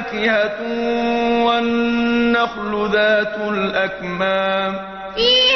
فَاكِهَةٌ وَالنَّخْلُ ذَاتُ الْأَكْمَامِ. فِيهَا